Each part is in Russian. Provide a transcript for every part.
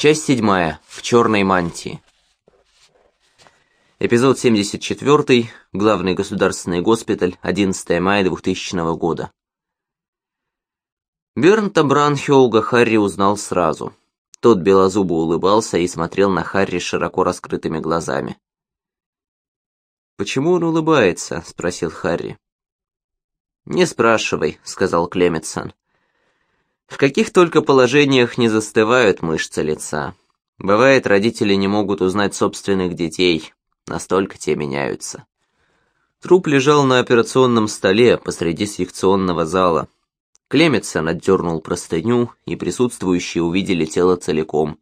Часть седьмая. В черной мантии. Эпизод 74. Главный государственный госпиталь. 11 мая 2000 года. Бернта Бранхиолга Харри узнал сразу. Тот белозубо улыбался и смотрел на Харри широко раскрытыми глазами. «Почему он улыбается?» — спросил Харри. «Не спрашивай», — сказал Клеметсон. В каких только положениях не застывают мышцы лица. Бывает, родители не могут узнать собственных детей, настолько те меняются. Труп лежал на операционном столе посреди секционного зала. Клеметсон отдернул простыню, и присутствующие увидели тело целиком.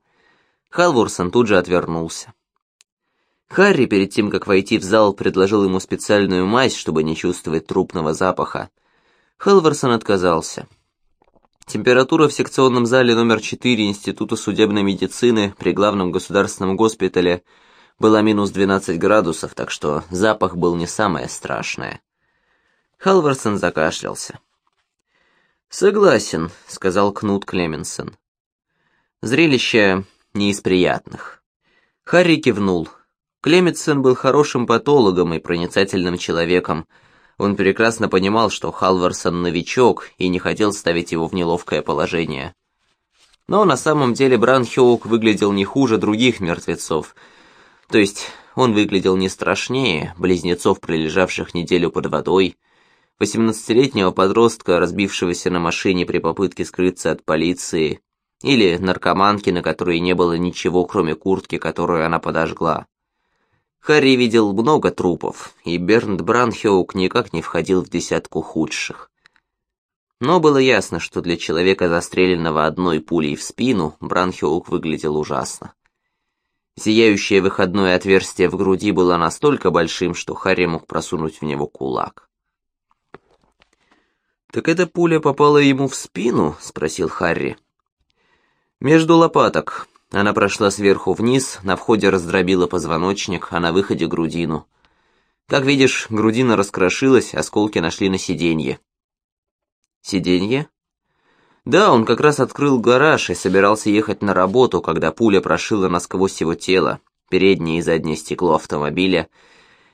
Халворсон тут же отвернулся. Харри, перед тем, как войти в зал, предложил ему специальную мазь, чтобы не чувствовать трупного запаха. Халворсон отказался. Температура в секционном зале номер 4 Института судебной медицины при главном государственном госпитале была минус 12 градусов, так что запах был не самое страшное. Халварсон закашлялся. «Согласен», — сказал Кнут Клеменсон. Зрелище не из приятных. Харри кивнул. Клеменсон был хорошим патологом и проницательным человеком, он прекрасно понимал, что Халварсон новичок и не хотел ставить его в неловкое положение. Но на самом деле Бранхиоук выглядел не хуже других мертвецов. То есть он выглядел не страшнее близнецов, пролежавших неделю под водой, 18-летнего подростка, разбившегося на машине при попытке скрыться от полиции, или наркоманки, на которой не было ничего, кроме куртки, которую она подожгла. Харри видел много трупов, и Бернт Бранхеук никак не входил в десятку худших. Но было ясно, что для человека, застреленного одной пулей в спину, Бранхеук выглядел ужасно. Зияющее выходное отверстие в груди было настолько большим, что Харри мог просунуть в него кулак. «Так эта пуля попала ему в спину?» — спросил Харри. «Между лопаток», она прошла сверху вниз, на входе раздробила позвоночник, а на выходе грудину. Как видишь, грудина раскрошилась, осколки нашли на сиденье. Сиденье? Да, он как раз открыл гараж и собирался ехать на работу, когда пуля прошила насквозь его тело, переднее и заднее стекло автомобиля,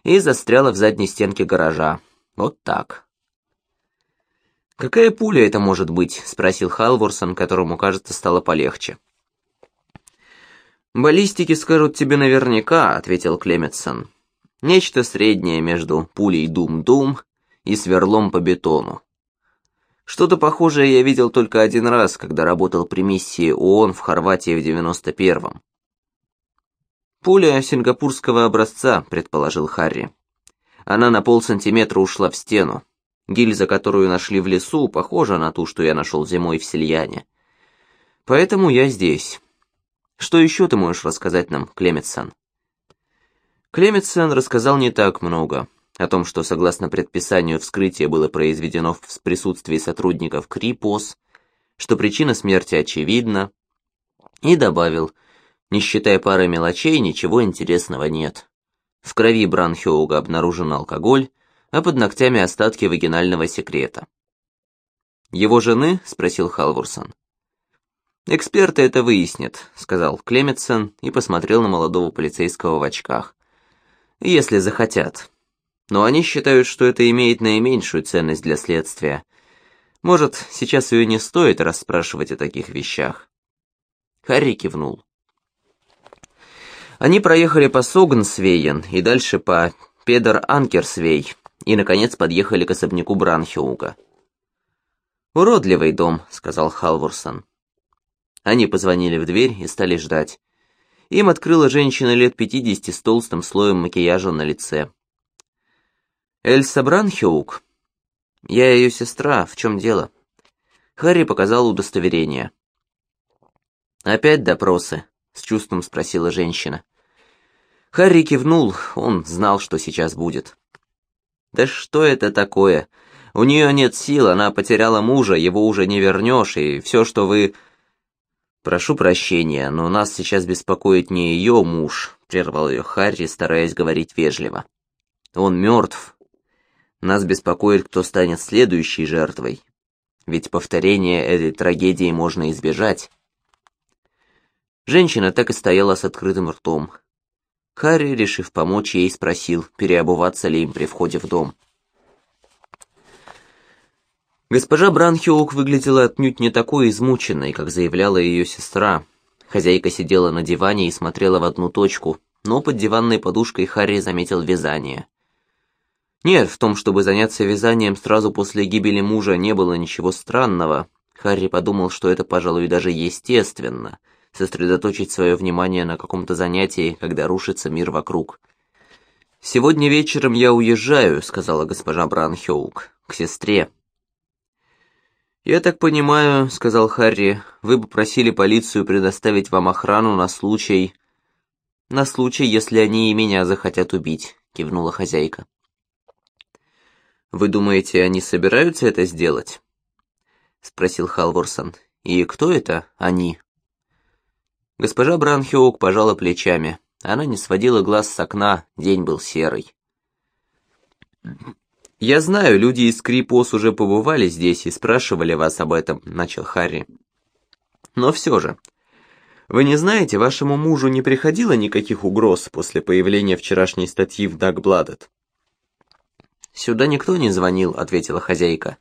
и застряла в задней стенке гаража. Вот так. «Какая пуля это может быть?» — спросил Халворсон, которому, кажется, стало полегче. «Баллистики скажут тебе наверняка», — ответил Клеметсон. «Нечто среднее между пулей Дум-Дум и сверлом по бетону. Что-то похожее я видел только один раз, когда работал при миссии ООН в Хорватии в 91-м. «Пуля сингапурского образца», — предположил Харри. Она на полсантиметра ушла в стену. Гильза, которую нашли в лесу, похожа на ту, что я нашел зимой в Сельяне. Поэтому я здесь. Что еще ты можешь рассказать нам, Клеметсон?» Клеметсон рассказал не так много. О том, что согласно предписанию вскрытие было произведено в присутствии сотрудников КРИПОС, что причина смерти очевидна, и добавил, не считая пары мелочей, ничего интересного нет. В крови Бранхеуга обнаружен алкоголь, а под ногтями остатки вагинального секрета. «Его жены?» — спросил Халворсон. «Эксперты это выяснят», — сказал Клеметсон и посмотрел на молодого полицейского в очках. «Если захотят. Но они считают, что это имеет наименьшую ценность для следствия. Может, сейчас ее не стоит расспрашивать о таких вещах». Харри кивнул. Они проехали по Согнсвейен и дальше по Педер-Анкерсвей и, наконец, подъехали к особняку Бранхеуга. «Уродливый дом», — сказал Халворсон. Они позвонили в дверь и стали ждать. Им открыла женщина лет пятидесяти с толстым слоем макияжа на лице. «Эльса Бранхеук?» «Я ее сестра, в чем дело?» Харри показал удостоверение. «Опять допросы?» — с чувством спросила женщина. Харри кивнул, он знал, что сейчас будет. «Да что это такое? У нее нет сил, она потеряла мужа, его уже не вернешь, и все, что вы...» «Прошу прощения, но нас сейчас беспокоит не ее муж», — прервал ее Харри, стараясь говорить вежливо. «Он мертв. Нас беспокоит, кто станет следующей жертвой. Ведь повторение этой трагедии можно избежать». Женщина так и стояла с открытым ртом. Харри, решив помочь ей, спросил, переобуваться ли им при входе в дом. Госпожа Бранхиок выглядела отнюдь не такой измученной, как заявляла ее сестра. Хозяйка сидела на диване и смотрела в одну точку, но под диванной подушкой Харри заметил вязание. Нет, в том, чтобы заняться вязанием сразу после гибели мужа, не было ничего странного. Харри подумал, что это, пожалуй, даже естественно — сосредоточить свое внимание на каком-то занятии, когда рушится мир вокруг. «Сегодня вечером я уезжаю», — сказала госпожа Бранхеук, — «к сестре». «Я так понимаю», — сказал Харри, — «вы попросили полицию предоставить вам охрану на случай...» «На случай, если они и меня захотят убить», — кивнула хозяйка. «Вы думаете, они собираются это сделать?» — спросил Халворсон. «И кто это они?» Госпожа Бранхиок пожала плечами. Она не сводила глаз с окна, день был серый. «Я знаю, люди из Крипос уже побывали здесь и спрашивали вас об этом», — начал Харри. «Но все же, вы не знаете, вашему мужу не приходило никаких угроз после появления вчерашней статьи в Дагбладет?» «Сюда никто не звонил», — ответила хозяйка.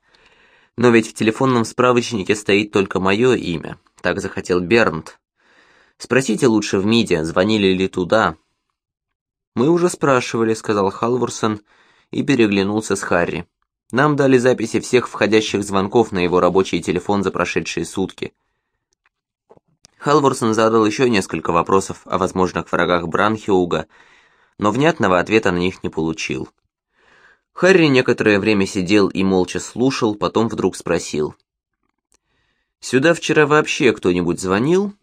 «Но ведь в телефонном справочнике стоит только мое имя. Так захотел Бернт, Спросите лучше в МИДе, звонили ли туда». «Мы уже спрашивали», — сказал Халворсон и переглянулся с Харри. «Нам дали записи всех входящих звонков на его рабочий телефон за прошедшие сутки». Халворсон задал еще несколько вопросов о возможных врагах Бранхиуга, но внятного ответа на них не получил. Харри некоторое время сидел и молча слушал, потом вдруг спросил. «Сюда вчера вообще кто-нибудь звонил?»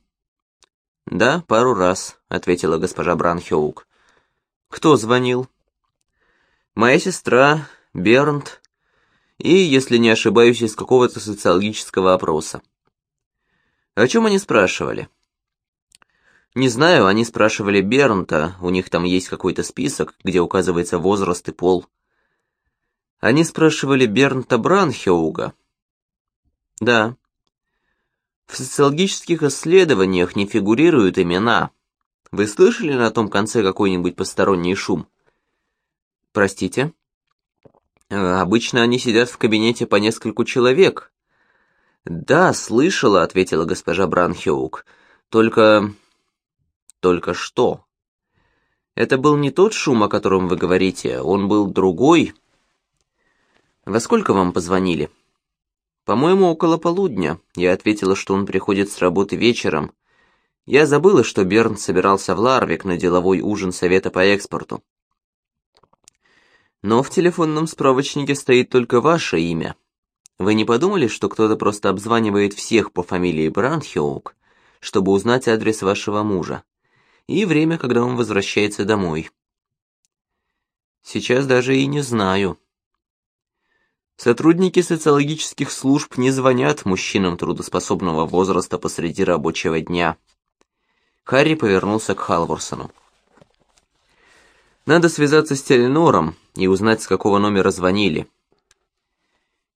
«Да, пару раз», — ответила госпожа Бранхеук. «Кто звонил?» «Моя сестра, Бернт, и, если не ошибаюсь, из какого-то социологического опроса». «О чем они спрашивали?» «Не знаю, они спрашивали Бернта, у них там есть какой-то список, где указывается возраст и пол». «Они спрашивали Бернта Бранхеуга?» «Да». В социологических исследованиях не фигурируют имена. Вы слышали на том конце какой-нибудь посторонний шум? Простите? Э, обычно они сидят в кабинете по нескольку человек. Да, слышала, ответила госпожа Бранхеук. Только... Только что? Это был не тот шум, о котором вы говорите, он был другой. Во сколько вам позвонили? «По-моему, около полудня». Я ответила, что он приходит с работы вечером. Я забыла, что Берн собирался в Ларвик на деловой ужин Совета по экспорту. Но в телефонном справочнике стоит только ваше имя. Вы не подумали, что кто-то просто обзванивает всех по фамилии Бранхиоук, чтобы узнать адрес вашего мужа и время, когда он возвращается домой? Сейчас даже и не знаю. Сотрудники социологических служб не звонят мужчинам трудоспособного возраста посреди рабочего дня. Харри повернулся к Халворсону. Надо связаться с Теленором и узнать, с какого номера звонили.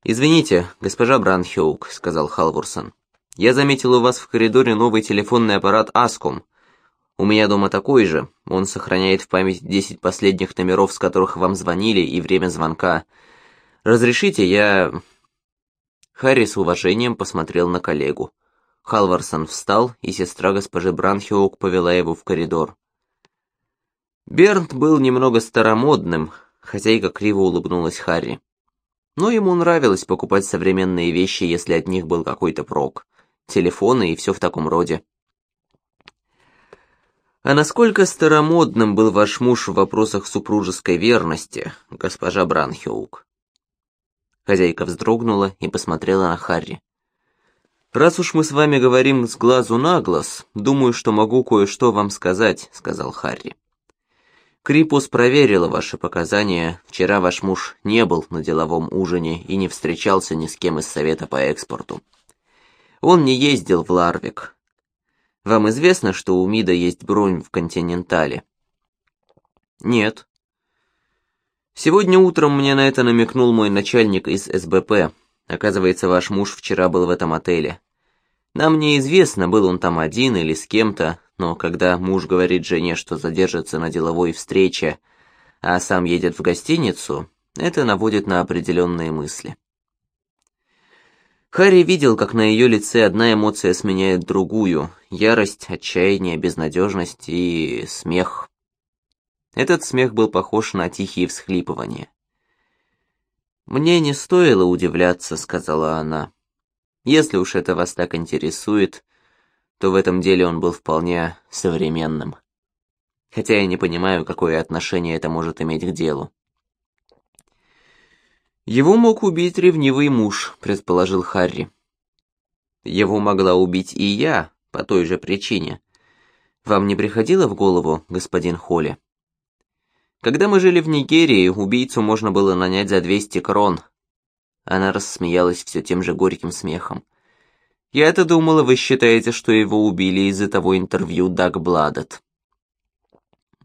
«Извините, госпожа Бранхеук», — сказал Халворсон. «Я заметил у вас в коридоре новый телефонный аппарат Аскум. У меня дома такой же. Он сохраняет в память 10 последних номеров, с которых вам звонили, и время звонка. «Разрешите, я...» Харри с уважением посмотрел на коллегу. Халварсон встал, и сестра госпожи Бранхиок повела его в коридор. Бернт был немного старомодным, хозяйка криво улыбнулась Харри. Но ему нравилось покупать современные вещи, если от них был какой-то прок. Телефоны и все в таком роде. «А насколько старомодным был ваш муж в вопросах супружеской верности, госпожа Бранхиук?» Хозяйка вздрогнула и посмотрела на Харри. «Раз уж мы с вами говорим с глазу на глаз, думаю, что могу кое-что вам сказать», — сказал Харри. Крипус проверила ваши показания. Вчера ваш муж не был на деловом ужине и не встречался ни с кем из Совета по экспорту. Он не ездил в Ларвик. Вам известно, что у МИДа есть бронь в Континентале? Нет. Сегодня утром мне на это намекнул мой начальник из СБП. Оказывается, ваш муж вчера был в этом отеле. Нам неизвестно, был он там один или с кем-то, но когда муж говорит жене, что задержится на деловой встрече, а сам едет в гостиницу, это наводит на определенные мысли. Харри видел, как на ее лице одна эмоция сменяет другую — ярость, отчаяние, безнадежность и смех. Этот смех был похож на тихие всхлипывания. «Мне не стоило удивляться», — сказала она. «Если уж это вас так интересует, то в этом деле он был вполне современным. Хотя я не понимаю, какое отношение это может иметь к делу». «Его мог убить ревнивый муж», — предположил Харри. «Его могла убить и я, по той же причине. Вам не приходило в голову, господин Холли?» Когда мы жили в Нигерии, убийцу можно было нанять за 200 крон. Она рассмеялась все тем же горьким смехом. Я-то думала, вы считаете, что его убили из-за того интервью Даг Бладет.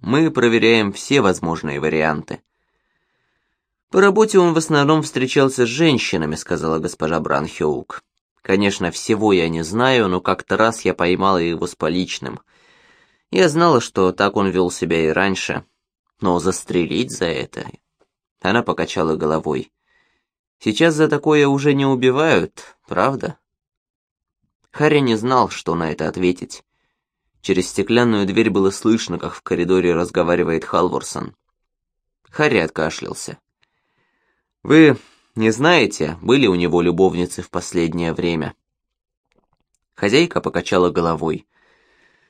Мы проверяем все возможные варианты. По работе он в основном встречался с женщинами, сказала госпожа Бранхеук. Конечно, всего я не знаю, но как-то раз я поймала его с поличным. Я знала, что так он вел себя и раньше. Но застрелить за это... Она покачала головой. Сейчас за такое уже не убивают, правда? Харри не знал, что на это ответить. Через стеклянную дверь было слышно, как в коридоре разговаривает Халворсон. Харри откашлялся. «Вы не знаете, были у него любовницы в последнее время?» Хозяйка покачала головой.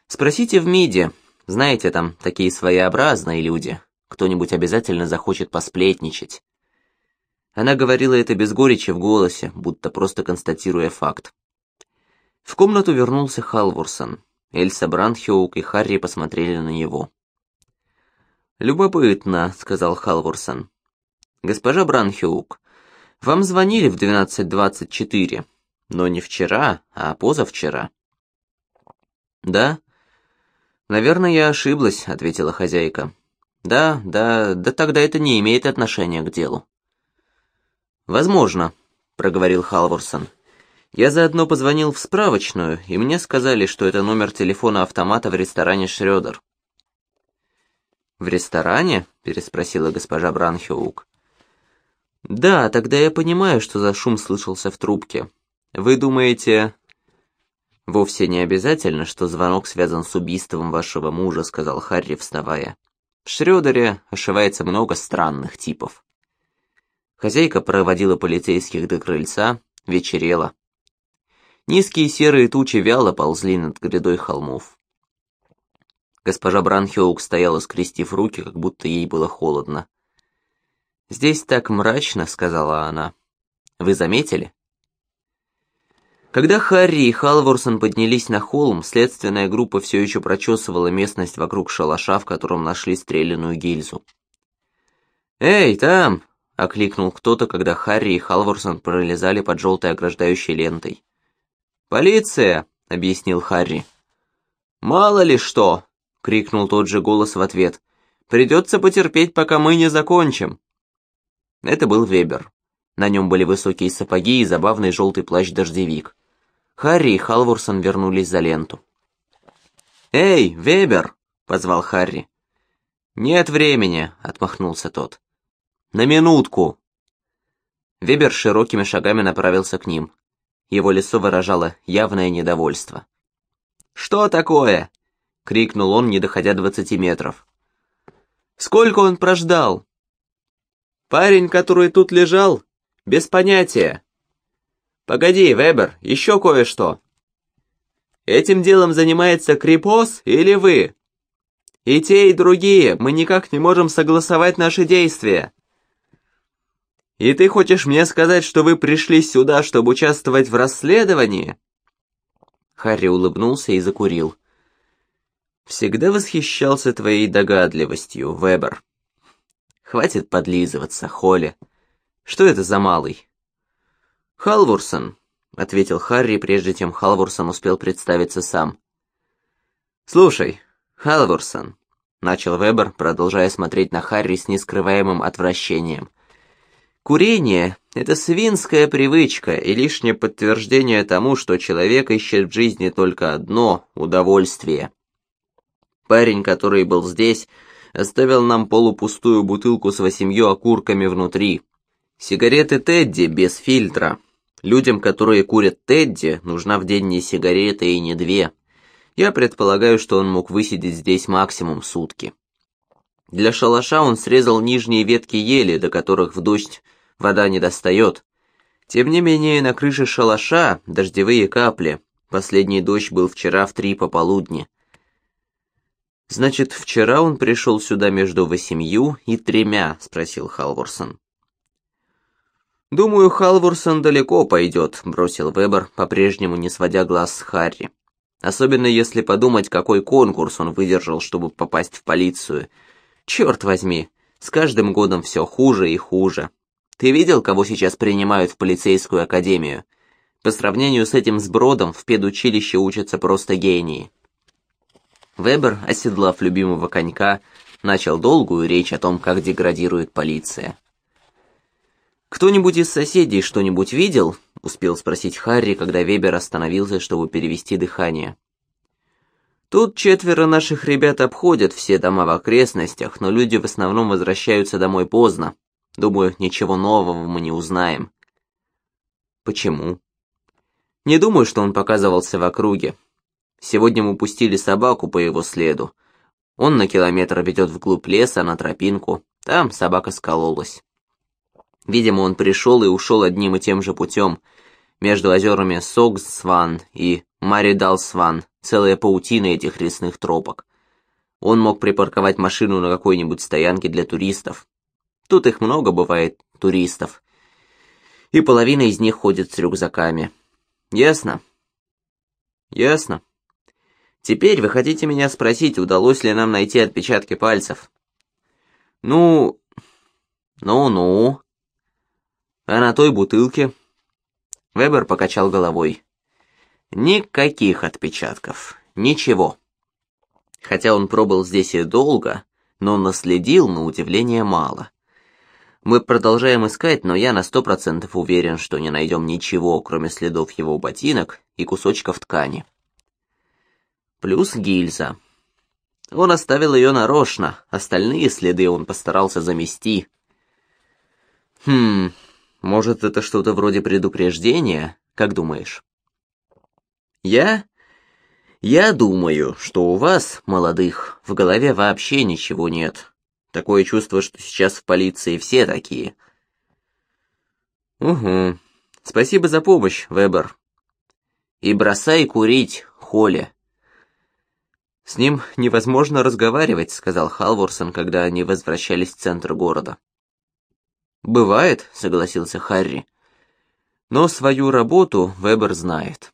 «Спросите в МИДе, знаете, там такие своеобразные люди. Кто-нибудь обязательно захочет посплетничать. Она говорила это без горечи в голосе, будто просто констатируя факт. В комнату вернулся Халворсон. Эльса Брандхеук и Харри посмотрели на него. «Любопытно», — сказал Халворсон. «Госпожа Бранхеук, вам звонили в 12.24, но не вчера, а позавчера». «Да?» «Наверное, я ошиблась», — ответила хозяйка. «Да, да, да тогда это не имеет отношения к делу». «Возможно», — проговорил Халворсон. «Я заодно позвонил в справочную, и мне сказали, что это номер телефона автомата в ресторане Шрёдер». «В ресторане?» — переспросила госпожа Бранхеук. «Да, тогда я понимаю, что за шум слышался в трубке. Вы думаете, «Вовсе не обязательно, что звонок связан с убийством вашего мужа», — сказал Харри, вставая. «В Шрёдере ошивается много странных типов». Хозяйка проводила полицейских до крыльца, вечерело. Низкие серые тучи вяло ползли над грядой холмов. Госпожа Бранхеук стояла, скрестив руки, как будто ей было холодно. «Здесь так мрачно», — сказала она. «Вы заметили?» Когда Харри и Халворсон поднялись на холм, следственная группа все еще прочесывала местность вокруг шалаша, в котором нашли стрелянную гильзу. «Эй, там!» — окликнул кто-то, когда Харри и Халворсон пролезали под желтой ограждающей лентой. «Полиция!» — объяснил Харри. «Мало ли что!» — крикнул тот же голос в ответ. «Придется потерпеть, пока мы не закончим!» Это был Вебер. На нем были высокие сапоги и забавный желтый плащ-дождевик. Харри и Халворсон вернулись за ленту. «Эй, Вебер!» — позвал Харри. «Нет времени», — отмахнулся тот. «На минутку!» Вебер широкими шагами направился к ним. Его лицо выражало явное недовольство. «Что такое?» — крикнул он, не доходя двадцати метров. «Сколько он прождал?» «Парень, который тут лежал? Без понятия. «Погоди, Вебер, еще кое-что. Этим делом занимается Крипос или вы? И те, и другие, мы никак не можем согласовать наши действия. И ты хочешь мне сказать, что вы пришли сюда, чтобы участвовать в расследовании?» Харри улыбнулся и закурил. «Всегда восхищался твоей догадливостью, Вебер. Хватит подлизываться, Холли. Что это за малый?» «Халворсон», — ответил Харри, прежде чем Халворсон успел представиться сам. «Слушай, Халворсон», — начал Вебер, продолжая смотреть на Харри с нескрываемым отвращением. «Курение Это свинская привычка и лишнее подтверждение тому, что человек ищет в жизни только одно — удовольствие. Парень, который был здесь, оставил нам полупустую бутылку с восемью окурками внутри. Сигареты Тедди без фильтра. Людям, которые курят Тедди, нужна в день не сигарета и не две. Я предполагаю, что он мог высидеть здесь максимум сутки. Для шалаша он срезал нижние ветки ели, до которых в дождь вода не достает. Тем не менее, на крыше шалаша дождевые капли. Последний дождь был вчера в три пополудни. «Значит, вчера он пришел сюда между восемью и тремя?» — спросил Халворсон. «Думаю, Халворсон далеко пойдет», — бросил Вебер, по-прежнему не сводя глаз с Харри. «Особенно если подумать, какой конкурс он выдержал, чтобы попасть в полицию. Черт возьми, с каждым годом все хуже и хуже. Ты видел, кого сейчас принимают в полицейскую академию? По сравнению с этим сбродом в педучилище учатся просто гении». Вебер, оседлав любимого конька, начал долгую речь о том, как деградирует полиция. «Кто-нибудь из соседей что-нибудь видел?» — успел спросить Харри, когда Вебер остановился, чтобы перевести дыхание. «Тут четверо наших ребят обходят все дома в окрестностях, но люди в основном возвращаются домой поздно. Думаю, ничего нового мы не узнаем». «Почему?» «Не думаю, что он показывался в округе. Сегодня мы пустили собаку по его следу. Он на километр ведет вглубь леса, на тропинку. Там собака скололась. Видимо, он пришел и ушел одним и тем же путем. Между озерами Согсван и Маридалсван целая паутина этих лесных тропок. Он мог припарковать машину на какой-нибудь стоянке для туристов. Тут их много бывает, туристов. И половина из них ходит с рюкзаками. Ясно? Ясно. Теперь вы хотите меня спросить, удалось ли нам найти отпечатки пальцев? Ну... Ну-ну. А на той бутылке? Вебер покачал головой. Никаких отпечатков. Ничего. Хотя он пробыл здесь и долго, но наследил, на удивление, мало. Мы продолжаем искать, но я на сто процентов уверен, что не найдем ничего, кроме следов его ботинок и кусочков ткани плюс гильза. Он оставил ее нарочно, остальные следы он постарался замести. Хм, может, это что-то вроде предупреждения, как думаешь? Я? Я думаю, что у вас, молодых, в голове вообще ничего нет. Такое чувство, что сейчас в полиции все такие. Угу. Спасибо за помощь, Вебер. И бросай курить, Холли. «С ним невозможно разговаривать», — сказал Халворсон, когда они возвращались в центр города. «Бывает», — согласился Харри. «Но свою работу Вебер знает».